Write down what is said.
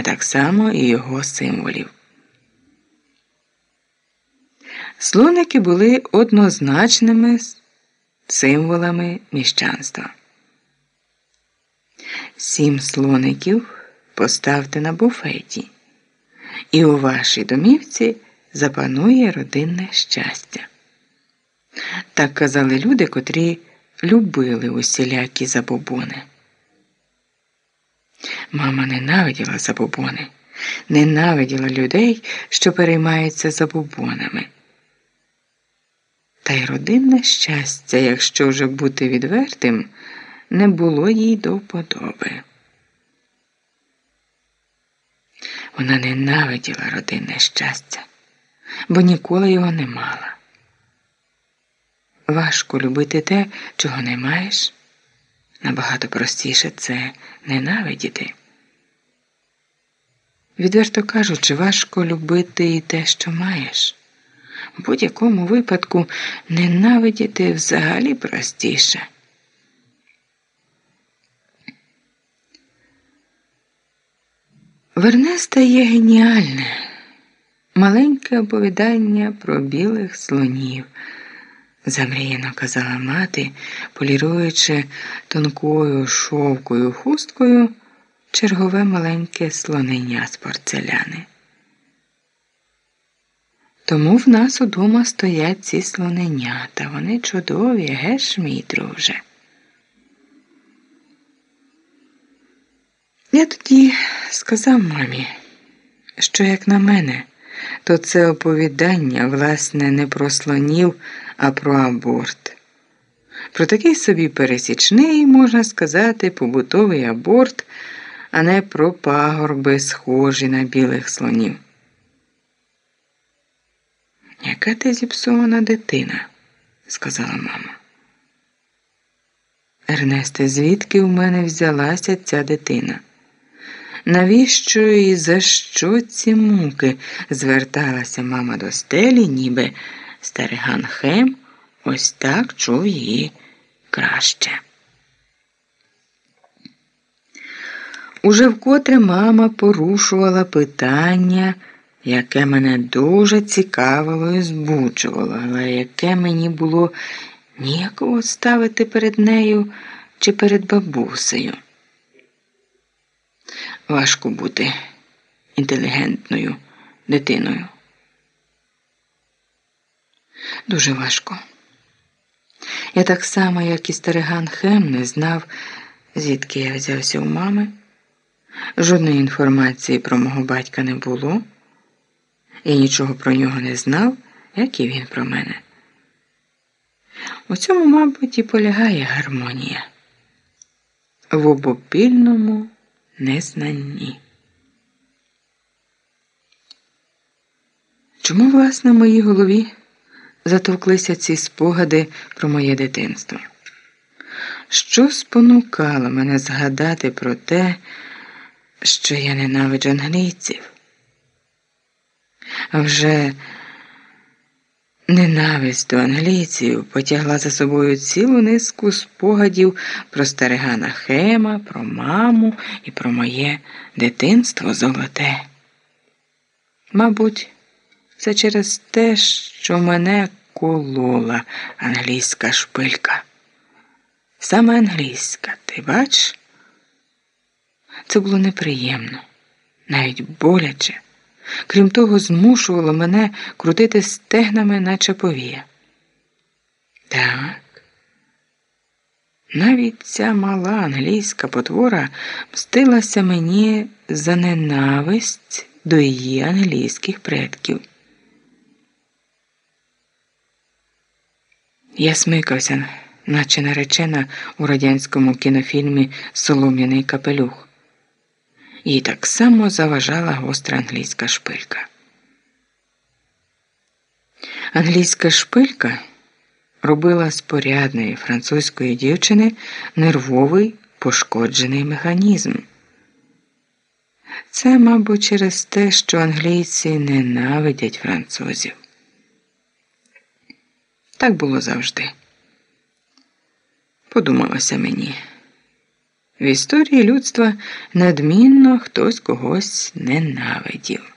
а так само і його символів. Слоники були однозначними символами міщанства. Сім слоників поставте на буфеті, і у вашій домівці запанує родинне щастя. Так казали люди, котрі любили усілякі забобони. Мама ненавиділа забобони, ненавиділа людей, що переймаються забобонами. Та й родинне щастя, якщо вже бути відвертим, не було їй до вподоби. Вона ненавиділа родинне щастя, бо ніколи його не мала. Важко любити те, чого не маєш. Набагато простіше це ненавидіти. Відверто кажучи, важко любити і те, що маєш. В будь-якому випадку ненавидіти взагалі простіше. Вернеста є геніальне, маленьке оповідання про білих слонів, замріяно казала мати, поліруючи тонкою шовкою хусткою чергове маленьке слонення з порцеляни. Тому в нас удома стоять ці слоненята, вони чудові, геш, мій друже. Я тоді сказав мамі, що, як на мене, то це оповідання, власне, не про слонів, а про аборт. Про такий собі пересічний, можна сказати, побутовий аборт, а не про пагорби, схожі на білих слонів. Яка ти зіпсована дитина? сказала мама. Ернесте, звідки в мене взялася ця дитина? Навіщо і за що ці муки? зверталася мама до стелі, ніби стариган Хем ось так чув її краще. Уже вкотре мама порушувала питання, яке мене дуже цікавило і збуджувало, але яке мені було ніякого ставити перед нею чи перед бабусею. Важко бути інтелігентною дитиною. Дуже важко. Я так само, як і стариган Хем, не знав, звідки я взявся у мами. Жодної інформації про мого батька не було. Я нічого про нього не знав, як і він про мене. У цьому, мабуть, і полягає гармонія в обопільному незнанні. Чому, власне, в моїй голові затовклися ці спогади про моє дитинство? Що спонукало мене згадати про те, що я ненавиджу англійців? Вже Ненависть до англійців потягла за собою цілу низку спогадів про старигана Хема, про маму і про моє дитинство золоте. Мабуть, це через те, що мене колола англійська шпилька. Саме англійська, ти бач? Це було неприємно, навіть боляче крім того, змушувало мене крутити стегнами, наче повія. Так. Навіть ця мала англійська потвора мстилася мені за ненависть до її англійських предків. Я смикався, наче наречена у радянському кінофільмі Солом'яний капелюх. Їй так само заважала гостра англійська шпилька. Англійська шпилька робила з порядної французької дівчини нервовий пошкоджений механізм. Це, мабуть, через те, що англійці ненавидять французів. Так було завжди. Подумалося мені. В історії людства надмінно хтось когось ненавидів.